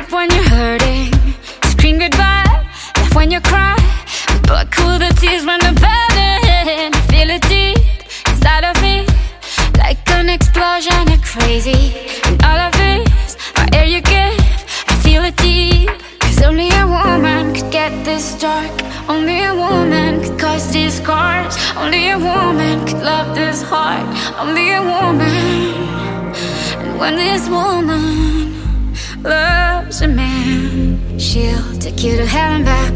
up when you're hurting. Scream goodbye, laugh when you cry. But cool the tears when the burden. Feel it deep inside of me, like an explosion of crazy. And all of this, my air you give, I feel it deep. Cause only a woman could get this dark. Only a woman could cause these scars. Only a woman could love this heart. Only a woman. When this woman loves a man, she'll take you to heaven back.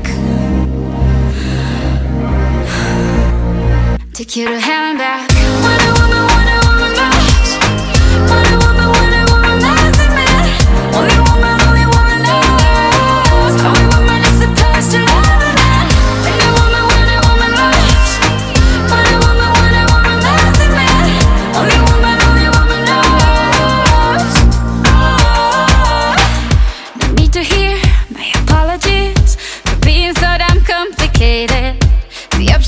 Take you to heaven back.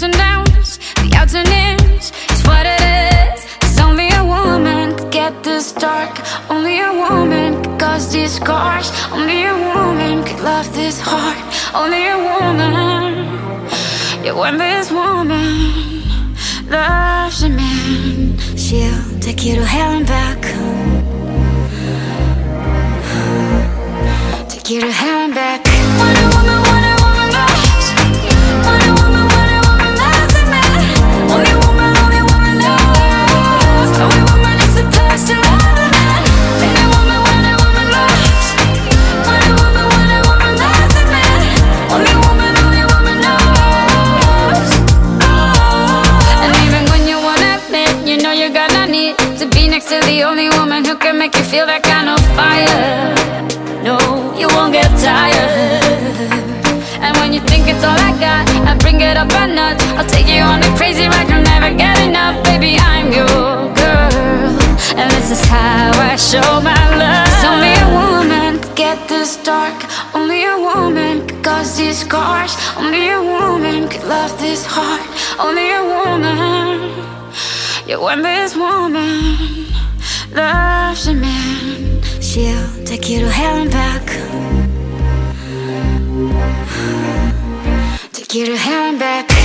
And downs, the outs and ins, is what it is. Cause only a woman could get this dark. Only a woman could cause these scars. Only a woman could love this heart. Only a woman. Yeah, when this woman loves a man, she'll take you to hell and back. Take you to hell and back. Next to the only woman who can make you feel that kind of fire. No, you won't get tired. And when you think it's all I got, I bring it up a notch. I'll take you on a crazy ride, you'll never get enough. Baby, I'm your girl. And this is how I show my love. only a woman get this dark. Only a woman could cause these scars. Only a woman could love this heart. Only a woman. Yeah, when this woman love's a man. She'll take you to hell and back. Take you to hell and back.